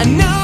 I know